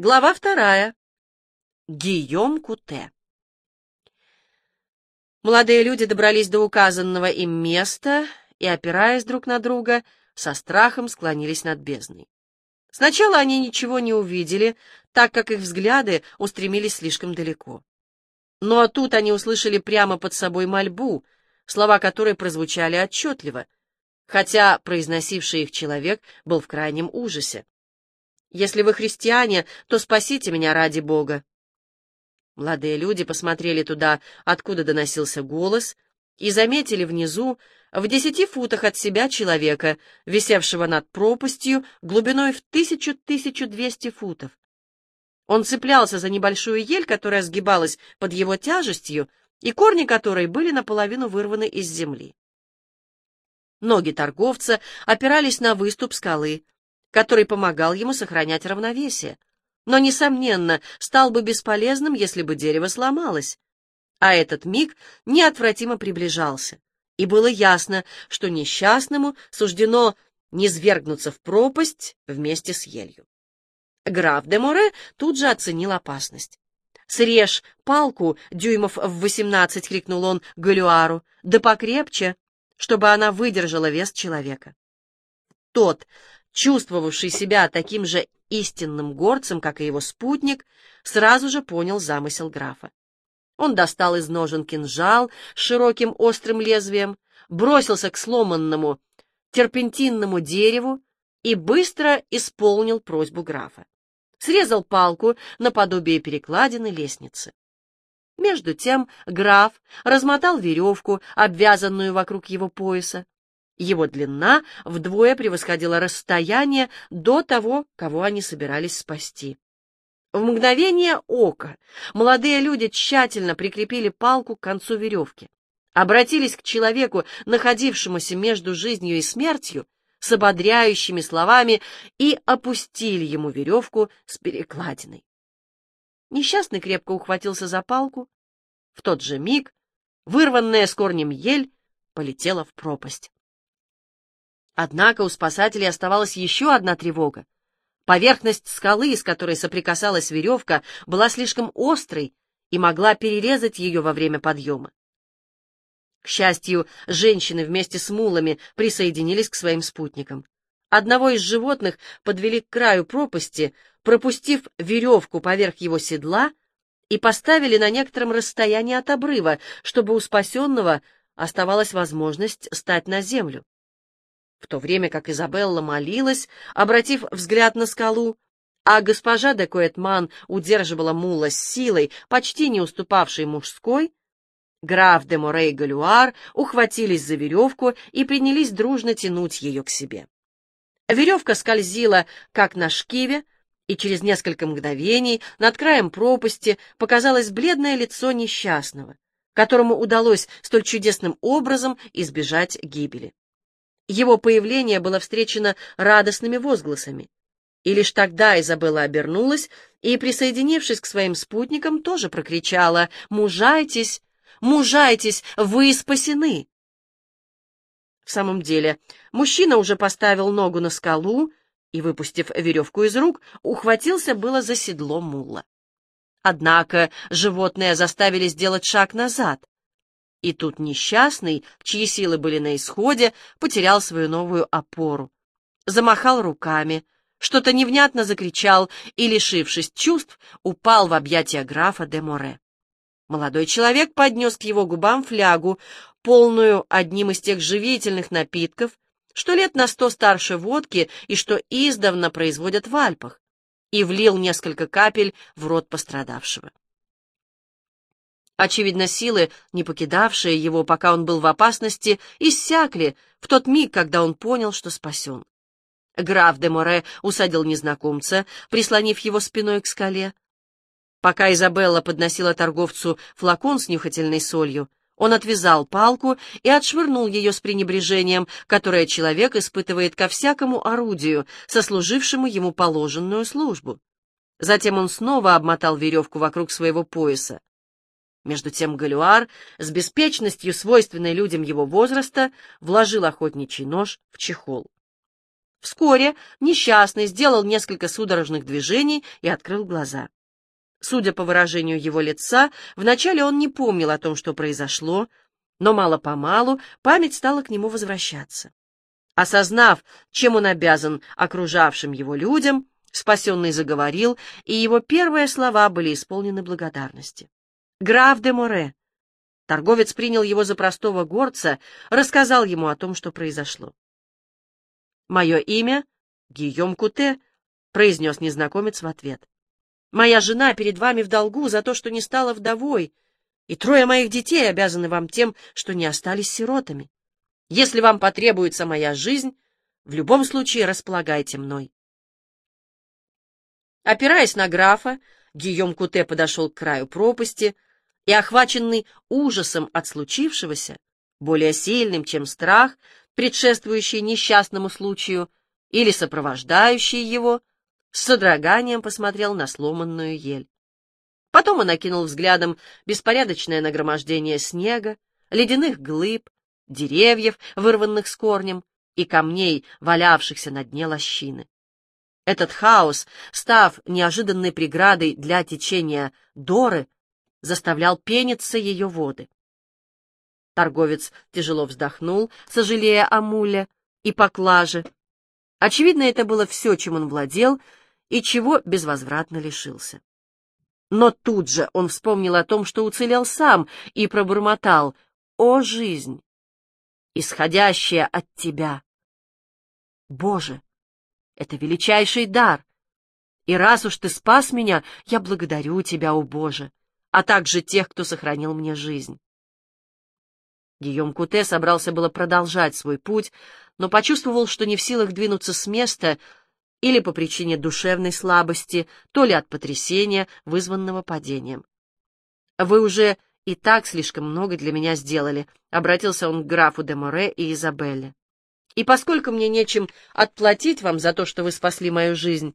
Глава вторая. Гийом Куте. Молодые люди добрались до указанного им места и, опираясь друг на друга, со страхом склонились над бездной. Сначала они ничего не увидели, так как их взгляды устремились слишком далеко. Но тут они услышали прямо под собой мольбу, слова которой прозвучали отчетливо, хотя произносивший их человек был в крайнем ужасе. Если вы христиане, то спасите меня ради Бога. Молодые люди посмотрели туда, откуда доносился голос, и заметили внизу, в десяти футах от себя человека, висевшего над пропастью глубиной в тысячу-тысячу двести футов. Он цеплялся за небольшую ель, которая сгибалась под его тяжестью, и корни которой были наполовину вырваны из земли. Ноги торговца опирались на выступ скалы, который помогал ему сохранять равновесие, но, несомненно, стал бы бесполезным, если бы дерево сломалось. А этот миг неотвратимо приближался, и было ясно, что несчастному суждено низвергнуться в пропасть вместе с елью. Граф де Море тут же оценил опасность. «Срежь палку дюймов в восемнадцать!» — крикнул он Галюару. «Да покрепче, чтобы она выдержала вес человека». Тот чувствовавший себя таким же истинным горцем, как и его спутник, сразу же понял замысел графа. Он достал из ножен кинжал с широким острым лезвием, бросился к сломанному терпентинному дереву и быстро исполнил просьбу графа. Срезал палку наподобие перекладины лестницы. Между тем граф размотал веревку, обвязанную вокруг его пояса, его длина вдвое превосходила расстояние до того, кого они собирались спасти. В мгновение ока молодые люди тщательно прикрепили палку к концу веревки, обратились к человеку, находившемуся между жизнью и смертью, с ободряющими словами и опустили ему веревку с перекладиной. Несчастный крепко ухватился за палку. В тот же миг вырванная с корнем ель полетела в пропасть. Однако у спасателей оставалась еще одна тревога. Поверхность скалы, с которой соприкасалась веревка, была слишком острой и могла перерезать ее во время подъема. К счастью, женщины вместе с мулами присоединились к своим спутникам. Одного из животных подвели к краю пропасти, пропустив веревку поверх его седла и поставили на некотором расстоянии от обрыва, чтобы у спасенного оставалась возможность стать на землю в то время как Изабелла молилась, обратив взгляд на скалу, а госпожа де Коэтман удерживала мула с силой, почти не уступавшей мужской, граф де Морей Галюар ухватились за веревку и принялись дружно тянуть ее к себе. Веревка скользила, как на шкиве, и через несколько мгновений над краем пропасти показалось бледное лицо несчастного, которому удалось столь чудесным образом избежать гибели. Его появление было встречено радостными возгласами. И лишь тогда Изабелла обернулась и, присоединившись к своим спутникам, тоже прокричала «Мужайтесь! Мужайтесь! Вы спасены!» В самом деле, мужчина уже поставил ногу на скалу и, выпустив веревку из рук, ухватился было за седло мула. Однако животные заставили сделать шаг назад. И тут несчастный, чьи силы были на исходе, потерял свою новую опору. Замахал руками, что-то невнятно закричал и, лишившись чувств, упал в объятия графа де Море. Молодой человек поднес к его губам флягу, полную одним из тех живительных напитков, что лет на сто старше водки и что издавна производят в Альпах, и влил несколько капель в рот пострадавшего. Очевидно, силы, не покидавшие его, пока он был в опасности, иссякли в тот миг, когда он понял, что спасен. Граф де Море усадил незнакомца, прислонив его спиной к скале. Пока Изабелла подносила торговцу флакон с нюхательной солью, он отвязал палку и отшвырнул ее с пренебрежением, которое человек испытывает ко всякому орудию, сослужившему ему положенную службу. Затем он снова обмотал веревку вокруг своего пояса. Между тем Галюар с беспечностью, свойственной людям его возраста, вложил охотничий нож в чехол. Вскоре несчастный сделал несколько судорожных движений и открыл глаза. Судя по выражению его лица, вначале он не помнил о том, что произошло, но мало-помалу память стала к нему возвращаться. Осознав, чем он обязан окружавшим его людям, спасенный заговорил, и его первые слова были исполнены благодарности. «Граф де Море!» Торговец принял его за простого горца, рассказал ему о том, что произошло. «Мое имя — Гийом Куте», — произнес незнакомец в ответ. «Моя жена перед вами в долгу за то, что не стала вдовой, и трое моих детей обязаны вам тем, что не остались сиротами. Если вам потребуется моя жизнь, в любом случае располагайте мной». Опираясь на графа, Гийом Куте подошел к краю пропасти и, охваченный ужасом от случившегося, более сильным, чем страх, предшествующий несчастному случаю, или сопровождающий его, с содроганием посмотрел на сломанную ель. Потом он окинул взглядом беспорядочное нагромождение снега, ледяных глыб, деревьев, вырванных с корнем, и камней, валявшихся на дне лощины. Этот хаос, став неожиданной преградой для течения Доры, заставлял пениться ее воды. Торговец тяжело вздохнул, сожалея о муле и поклаже. Очевидно, это было все, чем он владел и чего безвозвратно лишился. Но тут же он вспомнил о том, что уцелел сам, и пробормотал «О, жизнь, исходящая от тебя!» Боже, это величайший дар! И раз уж ты спас меня, я благодарю тебя, о Боже, а также тех, кто сохранил мне жизнь. Гийом Куте собрался было продолжать свой путь, но почувствовал, что не в силах двинуться с места или по причине душевной слабости, то ли от потрясения, вызванного падением. «Вы уже и так слишком много для меня сделали», — обратился он к графу де Море и Изабелле. «И поскольку мне нечем отплатить вам за то, что вы спасли мою жизнь,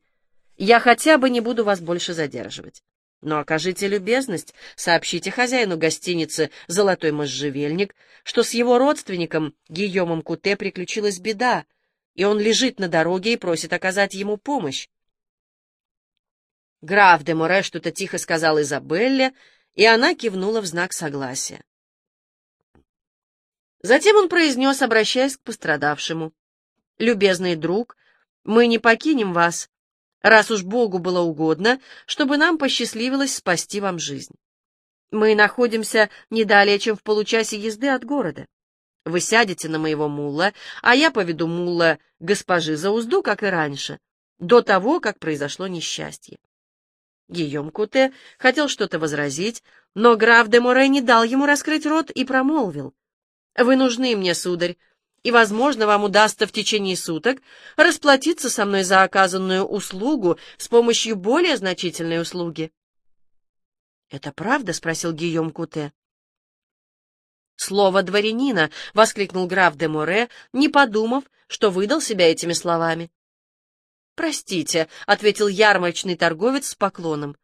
я хотя бы не буду вас больше задерживать. Но окажите любезность, сообщите хозяину гостиницы «Золотой можжевельник», что с его родственником Гийомом Куте приключилась беда, и он лежит на дороге и просит оказать ему помощь. Граф де Море что-то тихо сказал Изабелле, и она кивнула в знак согласия. Затем он произнес, обращаясь к пострадавшему, «Любезный друг, мы не покинем вас, раз уж Богу было угодно, чтобы нам посчастливилось спасти вам жизнь. Мы находимся не далее, чем в получасе езды от города. Вы сядете на моего мулла, а я поведу мулла госпожи за узду, как и раньше, до того, как произошло несчастье. Гийом Куте хотел что-то возразить, но граф де Море не дал ему раскрыть рот и промолвил. «Вы нужны мне, сударь, и, возможно, вам удастся в течение суток расплатиться со мной за оказанную услугу с помощью более значительной услуги. «Это правда?» — спросил Гийом Куте. «Слово дворянина!» — воскликнул граф де Море, не подумав, что выдал себя этими словами. «Простите», — ответил ярмарочный торговец с поклоном.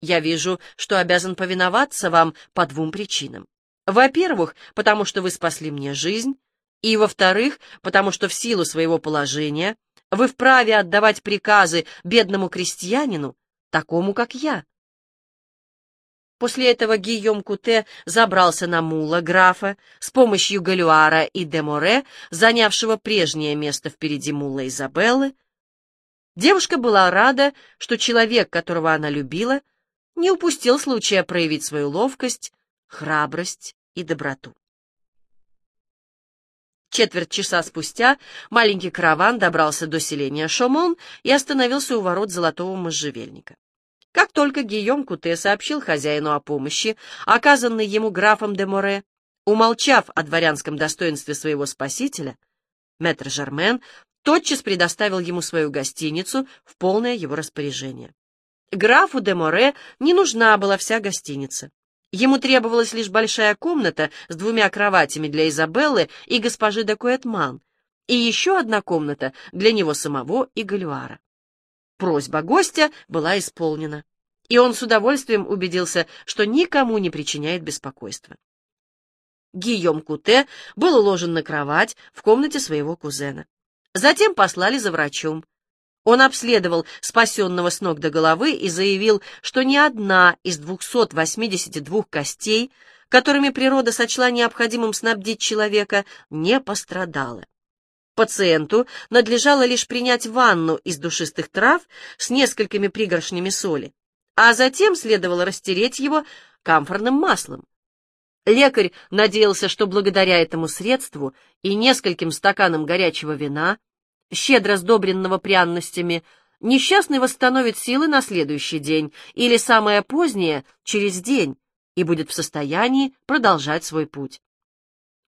«Я вижу, что обязан повиноваться вам по двум причинам. Во-первых, потому что вы спасли мне жизнь, и, во-вторых, потому что в силу своего положения вы вправе отдавать приказы бедному крестьянину, такому, как я. После этого Гийом Куте забрался на мула графа с помощью Галюара и Деморе, занявшего прежнее место впереди мула Изабеллы. Девушка была рада, что человек, которого она любила, не упустил случая проявить свою ловкость, храбрость и доброту. Четверть часа спустя маленький караван добрался до селения Шомон и остановился у ворот золотого можжевельника. Как только Гийом Куте сообщил хозяину о помощи, оказанной ему графом де Море, умолчав о дворянском достоинстве своего спасителя, мэтр Жермен тотчас предоставил ему свою гостиницу в полное его распоряжение. Графу де Море не нужна была вся гостиница. Ему требовалась лишь большая комната с двумя кроватями для Изабеллы и госпожи де Куэтман, и еще одна комната для него самого и Гальвара. Просьба гостя была исполнена, и он с удовольствием убедился, что никому не причиняет беспокойства. Гийом Куте был уложен на кровать в комнате своего кузена. Затем послали за врачом. Он обследовал спасенного с ног до головы и заявил, что ни одна из 282 костей, которыми природа сочла необходимым снабдить человека, не пострадала. Пациенту надлежало лишь принять ванну из душистых трав с несколькими пригоршнями соли, а затем следовало растереть его камфорным маслом. Лекарь надеялся, что благодаря этому средству и нескольким стаканам горячего вина щедро сдобренного пряностями, несчастный восстановит силы на следующий день или самое позднее через день и будет в состоянии продолжать свой путь.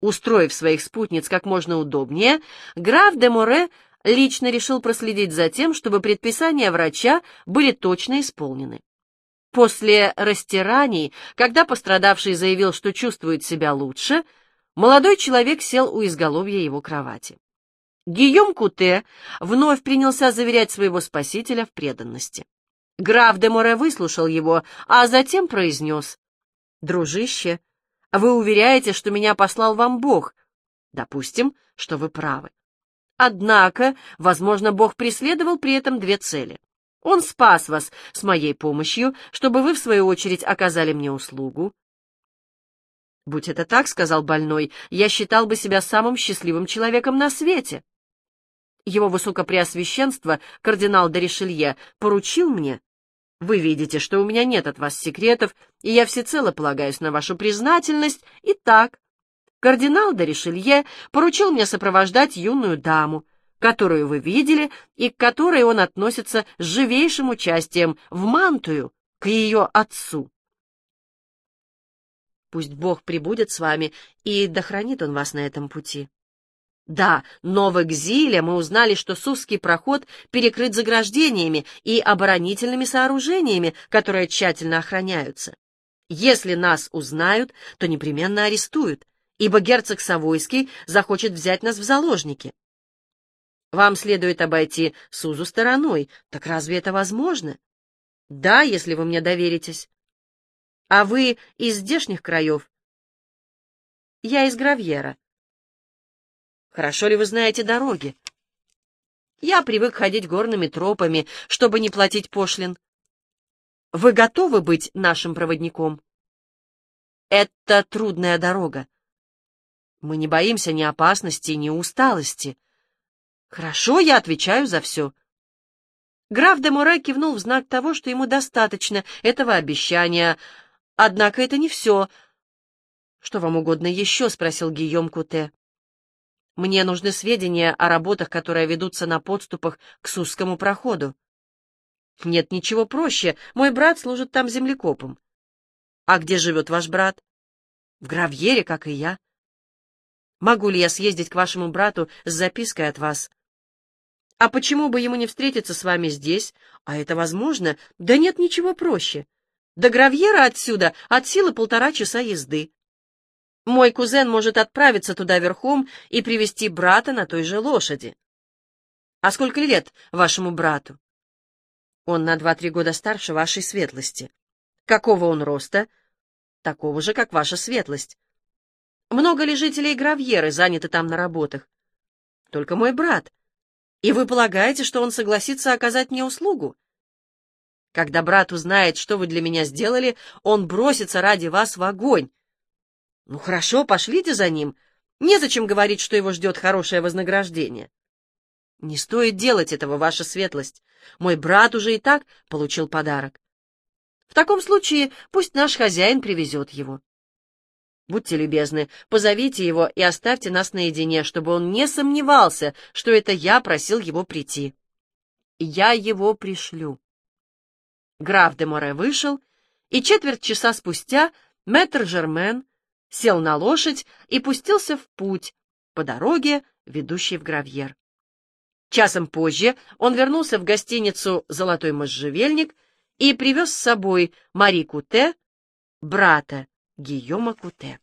Устроив своих спутниц как можно удобнее, граф де Море лично решил проследить за тем, чтобы предписания врача были точно исполнены. После растираний, когда пострадавший заявил, что чувствует себя лучше, молодой человек сел у изголовья его кровати. Гийом Куте вновь принялся заверять своего спасителя в преданности. Граф де Море выслушал его, а затем произнес. «Дружище, вы уверяете, что меня послал вам Бог. Допустим, что вы правы. Однако, возможно, Бог преследовал при этом две цели. Он спас вас с моей помощью, чтобы вы, в свою очередь, оказали мне услугу. «Будь это так, — сказал больной, — я считал бы себя самым счастливым человеком на свете его высокопреосвященство, кардинал де Ришелье, поручил мне. Вы видите, что у меня нет от вас секретов, и я всецело полагаюсь на вашу признательность. Итак, кардинал де Ришелье поручил мне сопровождать юную даму, которую вы видели и к которой он относится с живейшим участием в мантую, к ее отцу. Пусть Бог прибудет с вами, и дохранит он вас на этом пути. Да, но в экзиле мы узнали, что Сузский проход перекрыт заграждениями и оборонительными сооружениями, которые тщательно охраняются. Если нас узнают, то непременно арестуют, ибо герцог Савойский захочет взять нас в заложники. Вам следует обойти Сузу стороной. Так разве это возможно? Да, если вы мне доверитесь. А вы из здешних краев? Я из Гравьера. Хорошо ли вы знаете дороги? Я привык ходить горными тропами, чтобы не платить пошлин. Вы готовы быть нашим проводником? Это трудная дорога. Мы не боимся ни опасности, ни усталости. Хорошо, я отвечаю за все. Граф де Море кивнул в знак того, что ему достаточно этого обещания. Однако это не все. — Что вам угодно еще? — спросил Гийом Куте. Мне нужны сведения о работах, которые ведутся на подступах к Сузскому проходу. Нет ничего проще. Мой брат служит там землекопом. А где живет ваш брат? В Гравьере, как и я. Могу ли я съездить к вашему брату с запиской от вас? А почему бы ему не встретиться с вами здесь? А это возможно? Да нет ничего проще. До Гравьера отсюда от силы полтора часа езды. Мой кузен может отправиться туда верхом и привести брата на той же лошади. А сколько лет вашему брату? Он на два-три года старше вашей светлости. Какого он роста? Такого же, как ваша светлость. Много ли жителей Гравьеры заняты там на работах? Только мой брат. И вы полагаете, что он согласится оказать мне услугу? Когда брат узнает, что вы для меня сделали, он бросится ради вас в огонь, ну хорошо, пошлите за ним. Незачем говорить, что его ждет хорошее вознаграждение. Не стоит делать этого, ваша светлость. Мой брат уже и так получил подарок. В таком случае пусть наш хозяин привезет его. Будьте любезны, позовите его и оставьте нас наедине, чтобы он не сомневался, что это я просил его прийти. Я его пришлю. Граф де Море вышел, и четверть часа спустя мэтр Жермен сел на лошадь и пустился в путь по дороге, ведущей в Гравьер. Часом позже он вернулся в гостиницу «Золотой можжевельник» и привез с собой Мари Куте, брата Гийома Куте.